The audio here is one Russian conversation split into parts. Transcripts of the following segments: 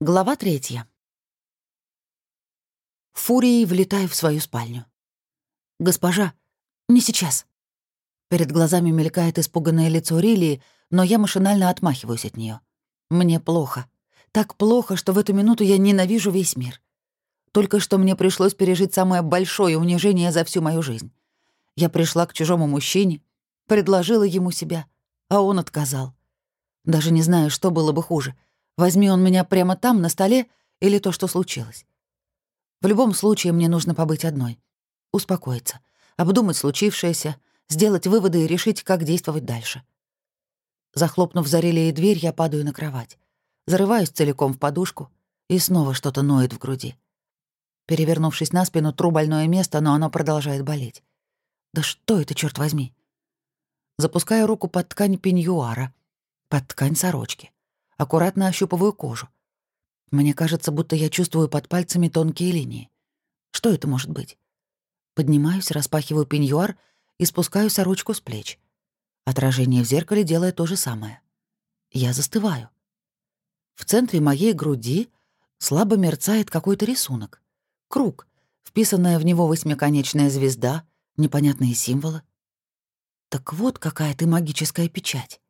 Глава третья. Фурией влетаю в свою спальню. «Госпожа, не сейчас». Перед глазами мелькает испуганное лицо Рилии, но я машинально отмахиваюсь от нее. Мне плохо. Так плохо, что в эту минуту я ненавижу весь мир. Только что мне пришлось пережить самое большое унижение за всю мою жизнь. Я пришла к чужому мужчине, предложила ему себя, а он отказал. Даже не знаю, что было бы хуже — Возьми он меня прямо там, на столе, или то, что случилось. В любом случае мне нужно побыть одной. Успокоиться, обдумать случившееся, сделать выводы и решить, как действовать дальше. Захлопнув за релей дверь, я падаю на кровать. Зарываюсь целиком в подушку, и снова что-то ноет в груди. Перевернувшись на спину, тру больное место, но оно продолжает болеть. Да что это, черт возьми? Запускаю руку под ткань пеньюара, под ткань сорочки аккуратно ощупываю кожу. Мне кажется, будто я чувствую под пальцами тонкие линии. Что это может быть? Поднимаюсь, распахиваю пеньюар и спускаю сорочку с плеч. Отражение в зеркале делает то же самое. Я застываю. В центре моей груди слабо мерцает какой-то рисунок. Круг, вписанная в него восьмиконечная звезда, непонятные символы. Так вот какая ты магическая печать.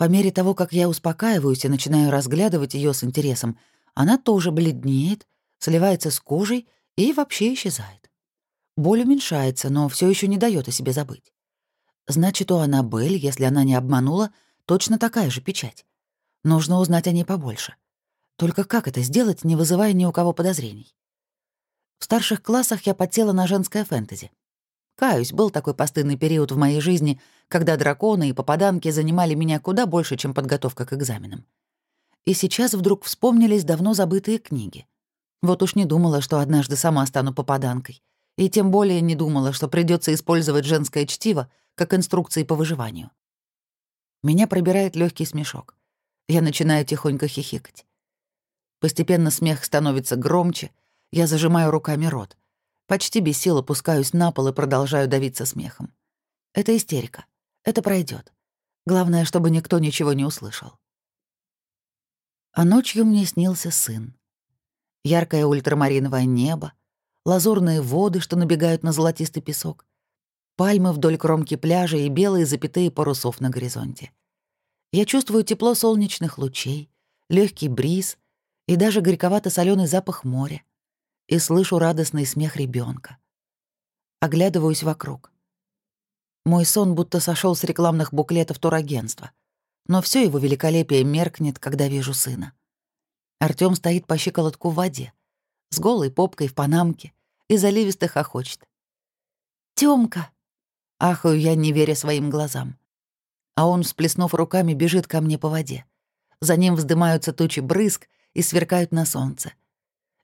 По мере того, как я успокаиваюсь и начинаю разглядывать ее с интересом, она тоже бледнеет, сливается с кожей и вообще исчезает. Боль уменьшается, но все еще не дает о себе забыть. Значит, у Аннабель, если она не обманула, точно такая же печать. Нужно узнать о ней побольше. Только как это сделать, не вызывая ни у кого подозрений? В старших классах я подсела на женское фэнтези. Каюсь, был такой постыдный период в моей жизни, когда драконы и попаданки занимали меня куда больше, чем подготовка к экзаменам. И сейчас вдруг вспомнились давно забытые книги. Вот уж не думала, что однажды сама стану попаданкой. И тем более не думала, что придется использовать женское чтиво как инструкции по выживанию. Меня пробирает легкий смешок. Я начинаю тихонько хихикать. Постепенно смех становится громче, я зажимаю руками рот. Почти без сил опускаюсь на пол и продолжаю давиться смехом. Это истерика. Это пройдет. Главное, чтобы никто ничего не услышал. А ночью мне снился сын. Яркое ультрамариновое небо, лазурные воды, что набегают на золотистый песок, пальмы вдоль кромки пляжа и белые запятые парусов на горизонте. Я чувствую тепло солнечных лучей, легкий бриз и даже горьковато соленый запах моря и слышу радостный смех ребенка. Оглядываюсь вокруг. Мой сон будто сошел с рекламных буклетов турагентства, но все его великолепие меркнет, когда вижу сына. Артём стоит по щиколотку в воде, с голой попкой в панамке и заливисто хохочет. «Тёмка!» — ахаю я, не веря своим глазам. А он, всплеснув руками, бежит ко мне по воде. За ним вздымаются тучи брызг и сверкают на солнце.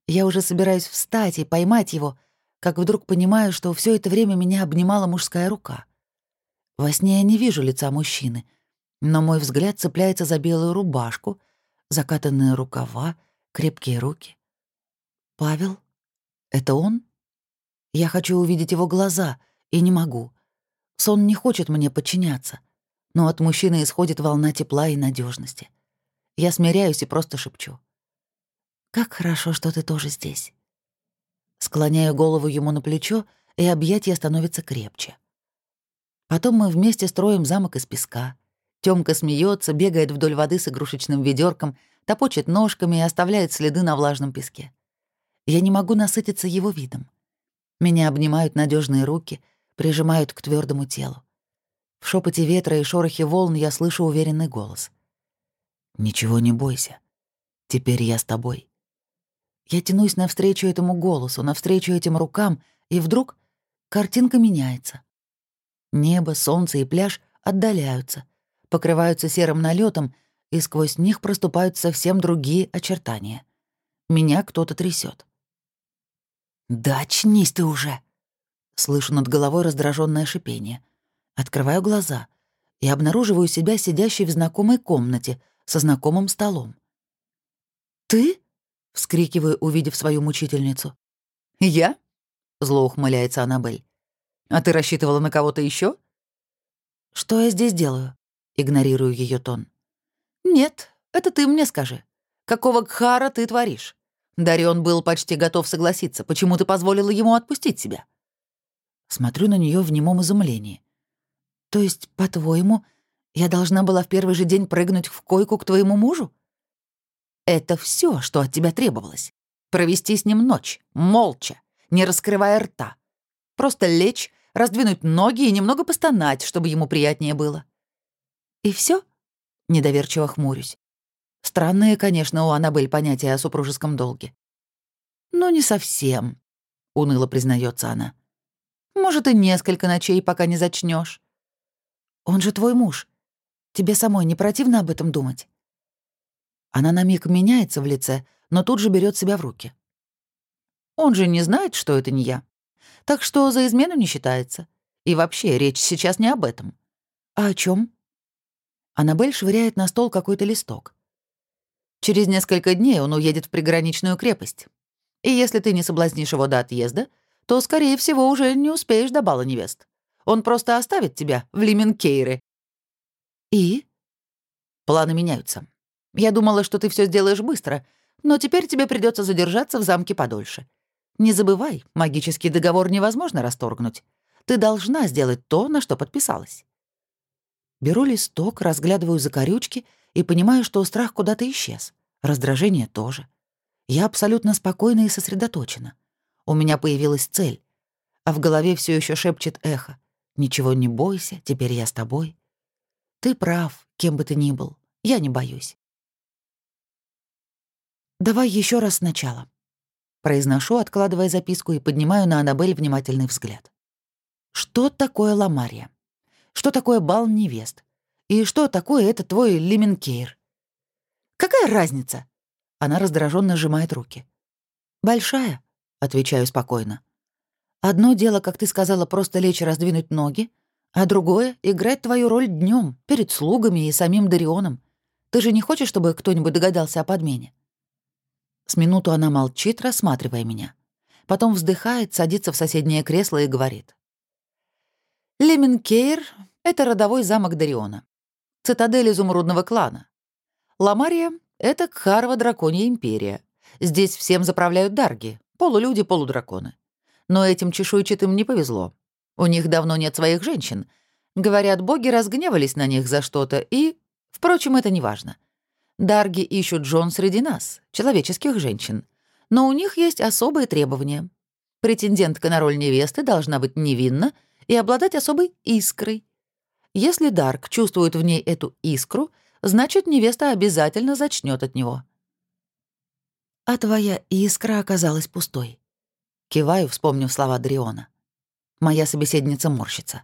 Я уже собираюсь встать и поймать его, как вдруг понимаю, что все это время меня обнимала мужская рука. Во сне я не вижу лица мужчины, но мой взгляд цепляется за белую рубашку, закатанные рукава, крепкие руки. «Павел? Это он?» Я хочу увидеть его глаза, и не могу. Сон не хочет мне подчиняться, но от мужчины исходит волна тепла и надежности. Я смиряюсь и просто шепчу. Как хорошо, что ты тоже здесь. Склоняю голову ему на плечо, и объятия становятся крепче. Потом мы вместе строим замок из песка. Тёмка смеется, бегает вдоль воды с игрушечным ведерком, топочет ножками и оставляет следы на влажном песке. Я не могу насытиться его видом. Меня обнимают надежные руки, прижимают к твердому телу. В шепоте ветра и шорохе волн я слышу уверенный голос. «Ничего не бойся. Теперь я с тобой». Я тянусь навстречу этому голосу, навстречу этим рукам, и вдруг картинка меняется. Небо, солнце и пляж отдаляются, покрываются серым налетом, и сквозь них проступают совсем другие очертания. Меня кто-то трясет. «Да очнись ты уже!» Слышу над головой раздраженное шипение. Открываю глаза и обнаруживаю себя сидящей в знакомой комнате со знакомым столом. «Ты?» Вскрикиваю, увидев свою мучительницу. «Я?» — зло ухмыляется Аннабель. «А ты рассчитывала на кого-то еще? «Что я здесь делаю?» — игнорирую ее тон. «Нет, это ты мне скажи. Какого кхара ты творишь? Дарион был почти готов согласиться. Почему ты позволила ему отпустить себя?» Смотрю на нее в немом изумлении. «То есть, по-твоему, я должна была в первый же день прыгнуть в койку к твоему мужу?» «Это все, что от тебя требовалось. Провести с ним ночь, молча, не раскрывая рта. Просто лечь, раздвинуть ноги и немного постонать, чтобы ему приятнее было». «И все? недоверчиво хмурюсь. Странные, конечно, у Аннабель понятия о супружеском долге. «Но не совсем», — уныло признается она. «Может, и несколько ночей, пока не зачнешь. Он же твой муж. Тебе самой не противно об этом думать?» Она на миг меняется в лице, но тут же берет себя в руки. «Он же не знает, что это не я. Так что за измену не считается. И вообще, речь сейчас не об этом. А о чем? Аннабель швыряет на стол какой-то листок. Через несколько дней он уедет в приграничную крепость. И если ты не соблазнишь его до отъезда, то, скорее всего, уже не успеешь до бала невест. Он просто оставит тебя в Лименкейре. И? Планы меняются. Я думала, что ты все сделаешь быстро, но теперь тебе придется задержаться в замке подольше. Не забывай, магический договор невозможно расторгнуть. Ты должна сделать то, на что подписалась. Беру листок, разглядываю закорючки и понимаю, что страх куда-то исчез. Раздражение тоже. Я абсолютно спокойна и сосредоточена. У меня появилась цель. А в голове все еще шепчет эхо. «Ничего не бойся, теперь я с тобой». Ты прав, кем бы ты ни был. Я не боюсь. Давай еще раз сначала. Произношу, откладывая записку, и поднимаю на Аннабель внимательный взгляд. Что такое ламария? Что такое бал невест? И что такое это твой лименкейр? Какая разница? Она раздраженно сжимает руки. Большая, отвечаю спокойно. Одно дело, как ты сказала, просто лечь и раздвинуть ноги, а другое — играть твою роль днем перед слугами и самим Дарионом. Ты же не хочешь, чтобы кто-нибудь догадался о подмене? С минуту она молчит, рассматривая меня. Потом вздыхает, садится в соседнее кресло и говорит. Леменкейр — это родовой замок Дариона цитадель изумрудного клана. Ламария — это Кхарва Драконья Империя. Здесь всем заправляют дарги, полулюди, полудраконы. Но этим чешуйчатым не повезло. У них давно нет своих женщин. Говорят, боги разгневались на них за что-то, и... Впрочем, это не важно. Дарги ищут Джон среди нас, человеческих женщин. Но у них есть особые требования. Претендентка на роль невесты должна быть невинна и обладать особой искрой. Если Дарк чувствует в ней эту искру, значит, невеста обязательно зачнет от него. «А твоя искра оказалась пустой». Киваю, вспомнив слова Дриона. Моя собеседница морщится.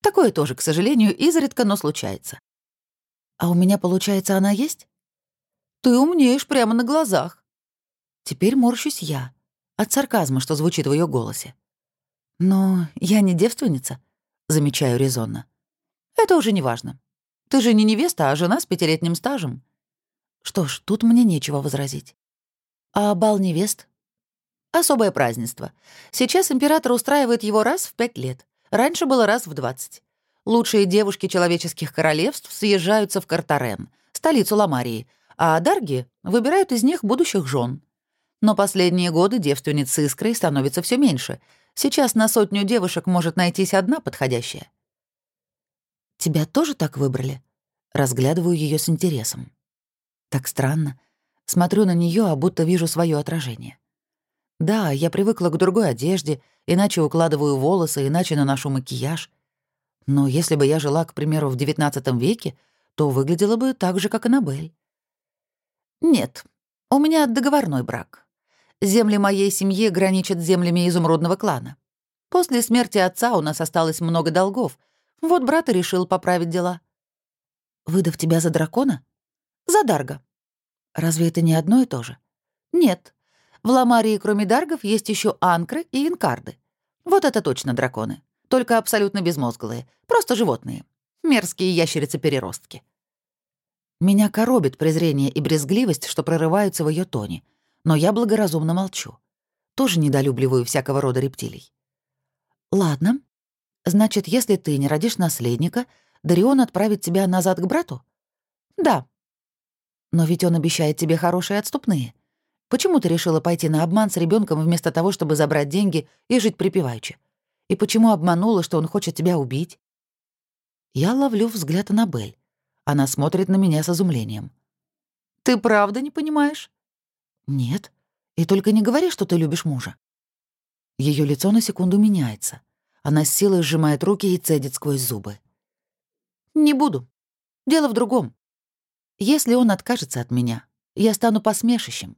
Такое тоже, к сожалению, изредка, но случается. А у меня, получается, она есть? Ты умнеешь прямо на глазах. Теперь морщусь я. От сарказма, что звучит в ее голосе. Но я не девственница, замечаю резонно. Это уже не важно. Ты же не невеста, а жена с пятилетним стажем. Что ж, тут мне нечего возразить. А бал невест? Особое празднество. Сейчас император устраивает его раз в пять лет. Раньше было раз в двадцать. Лучшие девушки человеческих королевств съезжаются в Картарен, столицу Ламарии, а дарги выбирают из них будущих жен. Но последние годы девственниц с искрой становится все меньше. Сейчас на сотню девушек может найтись одна подходящая. Тебя тоже так выбрали?» Разглядываю ее с интересом. Так странно. Смотрю на нее, а будто вижу свое отражение. Да, я привыкла к другой одежде, иначе укладываю волосы, иначе наношу макияж. Но если бы я жила, к примеру, в XIX веке, то выглядела бы так же, как Аннабель. Нет, у меня договорной брак. Земли моей семьи граничат с землями изумрудного клана. После смерти отца у нас осталось много долгов — вот брат и решил поправить дела. Выдав тебя за дракона? За Дарга. Разве это не одно и то же? Нет. В Ламарии, кроме Даргов, есть еще анкры и инкарды. Вот это точно драконы. Только абсолютно безмозглые. Просто животные. Мерзкие ящерицы-переростки. Меня коробит презрение и брезгливость, что прорываются в ее тоне. Но я благоразумно молчу. Тоже недолюбливаю всякого рода рептилий. Ладно, Значит, если ты не родишь наследника, Дарион отправит тебя назад к брату? Да. Но ведь он обещает тебе хорошие отступные. Почему ты решила пойти на обман с ребенком вместо того, чтобы забрать деньги и жить припеваючи? И почему обманула, что он хочет тебя убить? Я ловлю взгляд Аннабель. Она смотрит на меня с изумлением. «Ты правда не понимаешь?» «Нет. И только не говори, что ты любишь мужа». Ее лицо на секунду меняется. Она с силой сжимает руки и цедит сквозь зубы. «Не буду. Дело в другом. Если он откажется от меня, я стану посмешищем.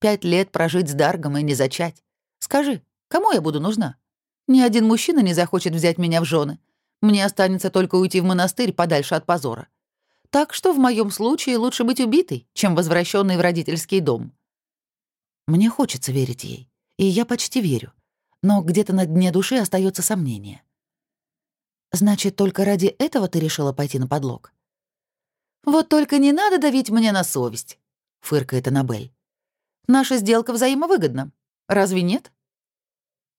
Пять лет прожить с Даргом и не зачать. Скажи, кому я буду нужна? Ни один мужчина не захочет взять меня в жены. Мне останется только уйти в монастырь подальше от позора. Так что в моем случае лучше быть убитой, чем возвращенной в родительский дом. Мне хочется верить ей, и я почти верю. Но где-то на дне души остается сомнение. Значит, только ради этого ты решила пойти на подлог? Вот только не надо давить мне на совесть, фыркает Анабель. Наша сделка взаимовыгодна. Разве нет?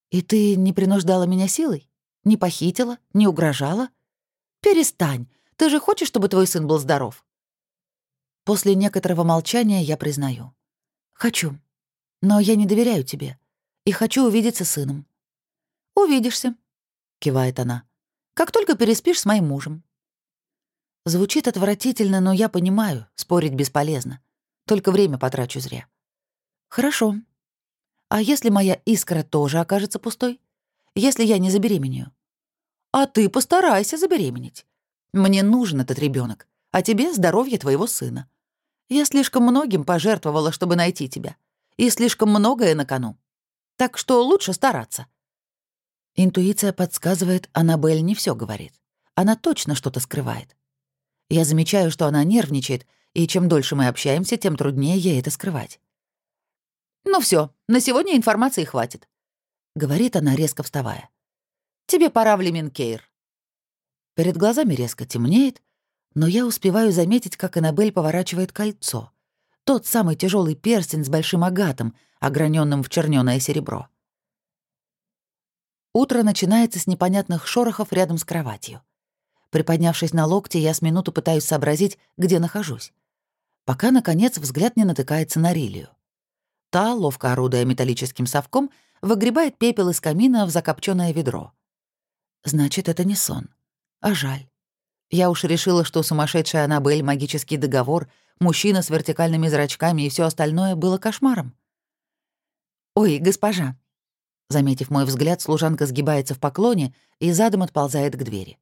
И ты не принуждала меня силой? Не похитила? Не угрожала? Перестань. Ты же хочешь, чтобы твой сын был здоров? После некоторого молчания я признаю. Хочу. Но я не доверяю тебе. И хочу увидеться с сыном. Увидишься, кивает она. Как только переспишь с моим мужем. Звучит отвратительно, но я понимаю, спорить бесполезно. Только время потрачу зря. Хорошо. А если моя искра тоже окажется пустой? Если я не забеременею? А ты постарайся забеременеть. Мне нужен этот ребенок, а тебе здоровье твоего сына. Я слишком многим пожертвовала, чтобы найти тебя. И слишком многое на кону. Так что лучше стараться. Интуиция подсказывает, Аннабель не все говорит. Она точно что-то скрывает. Я замечаю, что она нервничает, и чем дольше мы общаемся, тем труднее ей это скрывать. «Ну все, на сегодня информации хватит», — говорит она, резко вставая. «Тебе пора в Леменкейр». Перед глазами резко темнеет, но я успеваю заметить, как Аннабель поворачивает кольцо. Тот самый тяжелый перстень с большим агатом, ограненным в чернёное серебро. Утро начинается с непонятных шорохов рядом с кроватью. Приподнявшись на локте, я с минуту пытаюсь сообразить, где нахожусь. Пока, наконец, взгляд не натыкается на Рилию. Та, ловко орудуя металлическим совком, выгребает пепел из камина в закопченное ведро. Значит, это не сон. А жаль. Я уж решила, что сумасшедшая Аннабель, магический договор, мужчина с вертикальными зрачками и все остальное было кошмаром. «Ой, госпожа!» Заметив мой взгляд, служанка сгибается в поклоне и задом отползает к двери.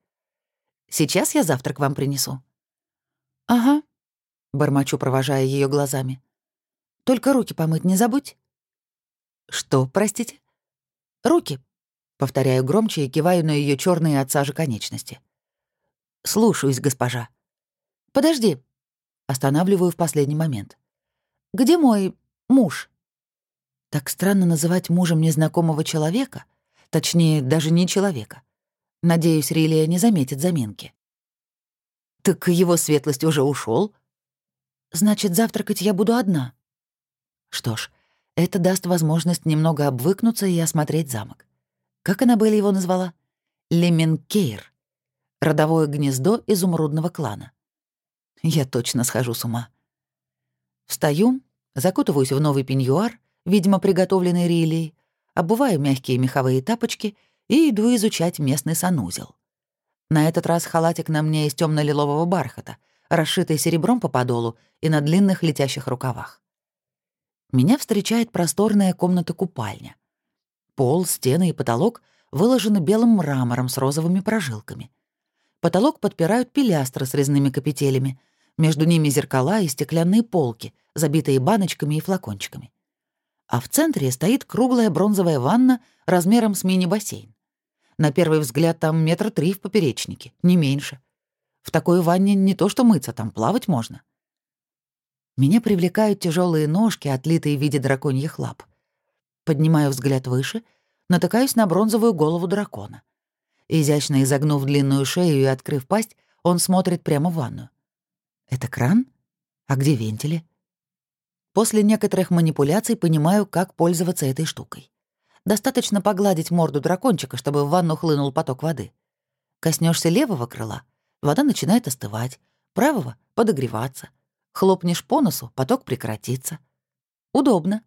«Сейчас я завтрак вам принесу». «Ага», — бормочу, провожая ее глазами. Только руки помыть не забудь». «Что, простите?» «Руки», — повторяю громче и киваю на ее черные от сажи конечности. «Слушаюсь, госпожа». «Подожди», — останавливаю в последний момент. «Где мой муж?» Так странно называть мужем незнакомого человека, точнее, даже не человека. Надеюсь, Рилия не заметит заминки. «Так его светлость уже ушел. «Значит, завтракать я буду одна», что ж, это даст возможность немного обвыкнуться и осмотреть замок. Как она были его назвала? Леменкейр. Родовое гнездо изумрудного клана. Я точно схожу с ума. Встаю, закутываюсь в новый пеньюар, видимо, приготовленный Рилией, обуваю мягкие меховые тапочки и иду изучать местный санузел. На этот раз халатик на мне из темно лилового бархата, расшитый серебром по подолу и на длинных летящих рукавах меня встречает просторная комната-купальня. Пол, стены и потолок выложены белым мрамором с розовыми прожилками. Потолок подпирают пилястры с резными капителями, между ними зеркала и стеклянные полки, забитые баночками и флакончиками. А в центре стоит круглая бронзовая ванна размером с мини-бассейн. На первый взгляд там метр три в поперечнике, не меньше. В такой ванне не то что мыться, там плавать можно. Меня привлекают тяжелые ножки, отлитые в виде драконьих лап. Поднимаю взгляд выше, натыкаюсь на бронзовую голову дракона. Изящно изогнув длинную шею и открыв пасть, он смотрит прямо в ванную. Это кран? А где вентили? После некоторых манипуляций понимаю, как пользоваться этой штукой. Достаточно погладить морду дракончика, чтобы в ванну хлынул поток воды. Коснешься левого крыла, вода начинает остывать, правого — подогреваться. Хлопнешь по носу, поток прекратится. Удобно.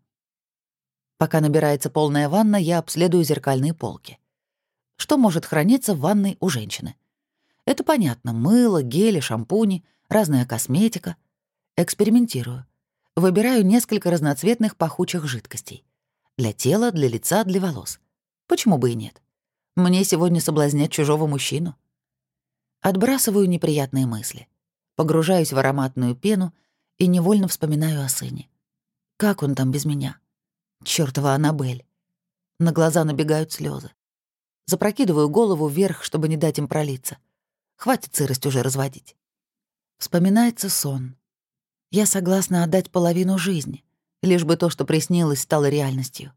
Пока набирается полная ванна, я обследую зеркальные полки. Что может храниться в ванной у женщины? Это понятно. Мыло, гели, шампуни, разная косметика. Экспериментирую. Выбираю несколько разноцветных пахучих жидкостей. Для тела, для лица, для волос. Почему бы и нет? Мне сегодня соблазнять чужого мужчину. Отбрасываю неприятные мысли. Погружаюсь в ароматную пену и невольно вспоминаю о сыне. Как он там без меня? Чёртова Аннабель. На глаза набегают слезы. Запрокидываю голову вверх, чтобы не дать им пролиться. Хватит сырость уже разводить. Вспоминается сон. Я согласна отдать половину жизни, лишь бы то, что приснилось, стало реальностью.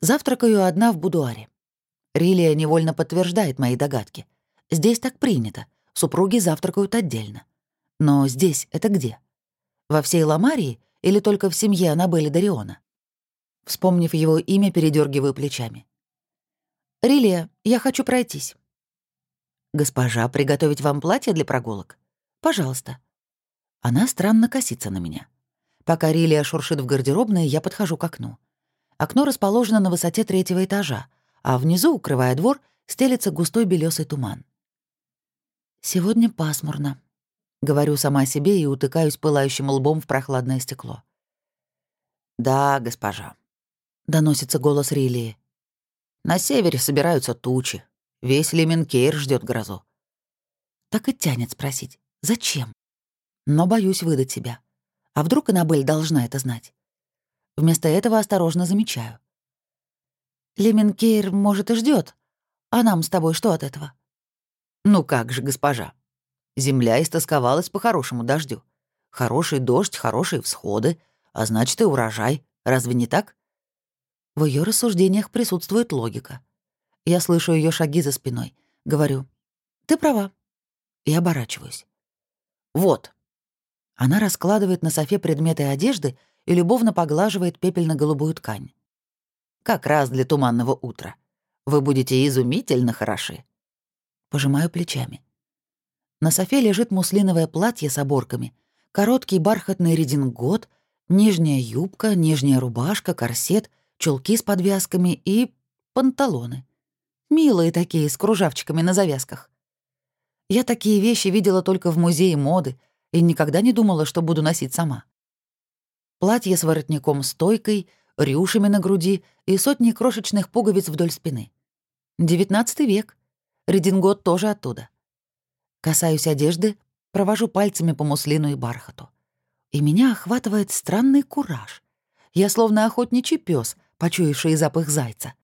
Завтракаю одна в будуаре. Рилия невольно подтверждает мои догадки. Здесь так принято. Супруги завтракают отдельно. Но здесь это где? Во всей Ламарии или только в семье Аннабели Дариона? Вспомнив его имя, передергиваю плечами. «Рилия, я хочу пройтись». «Госпожа, приготовить вам платье для прогулок? Пожалуйста». Она странно косится на меня. Пока Рилия шуршит в гардеробной, я подхожу к окну. Окно расположено на высоте третьего этажа, а внизу, укрывая двор, стелется густой белесый туман. «Сегодня пасмурно», — говорю сама себе и утыкаюсь пылающим лбом в прохладное стекло. «Да, госпожа», — доносится голос Рилии. «На севере собираются тучи. Весь Леменкейр ждет грозу». Так и тянет спросить, зачем? но боюсь выдать себя. А вдруг Аннабель должна это знать? Вместо этого осторожно замечаю. Леменкейр, может, и ждет, а нам с тобой что от этого? Ну как же, госпожа. Земля истосковалась по хорошему дождю. Хороший дождь, хорошие всходы, а значит и урожай. Разве не так? В ее рассуждениях присутствует логика. Я слышу ее шаги за спиной. Говорю, ты права. И оборачиваюсь. Вот, она раскладывает на софе предметы одежды и любовно поглаживает пепельно-голубую ткань. «Как раз для туманного утра. Вы будете изумительно хороши». Пожимаю плечами. На софе лежит муслиновое платье с оборками, короткий бархатный редингот, нижняя юбка, нижняя рубашка, корсет, чулки с подвязками и панталоны. Милые такие, с кружавчиками на завязках. Я такие вещи видела только в музее моды, и никогда не думала, что буду носить сама. Платье с воротником-стойкой, рюшами на груди и сотни крошечных пуговиц вдоль спины. Девятнадцатый век. Редингот тоже оттуда. Касаюсь одежды, провожу пальцами по муслину и бархату. И меня охватывает странный кураж. Я словно охотничий пес, почуявший запах зайца.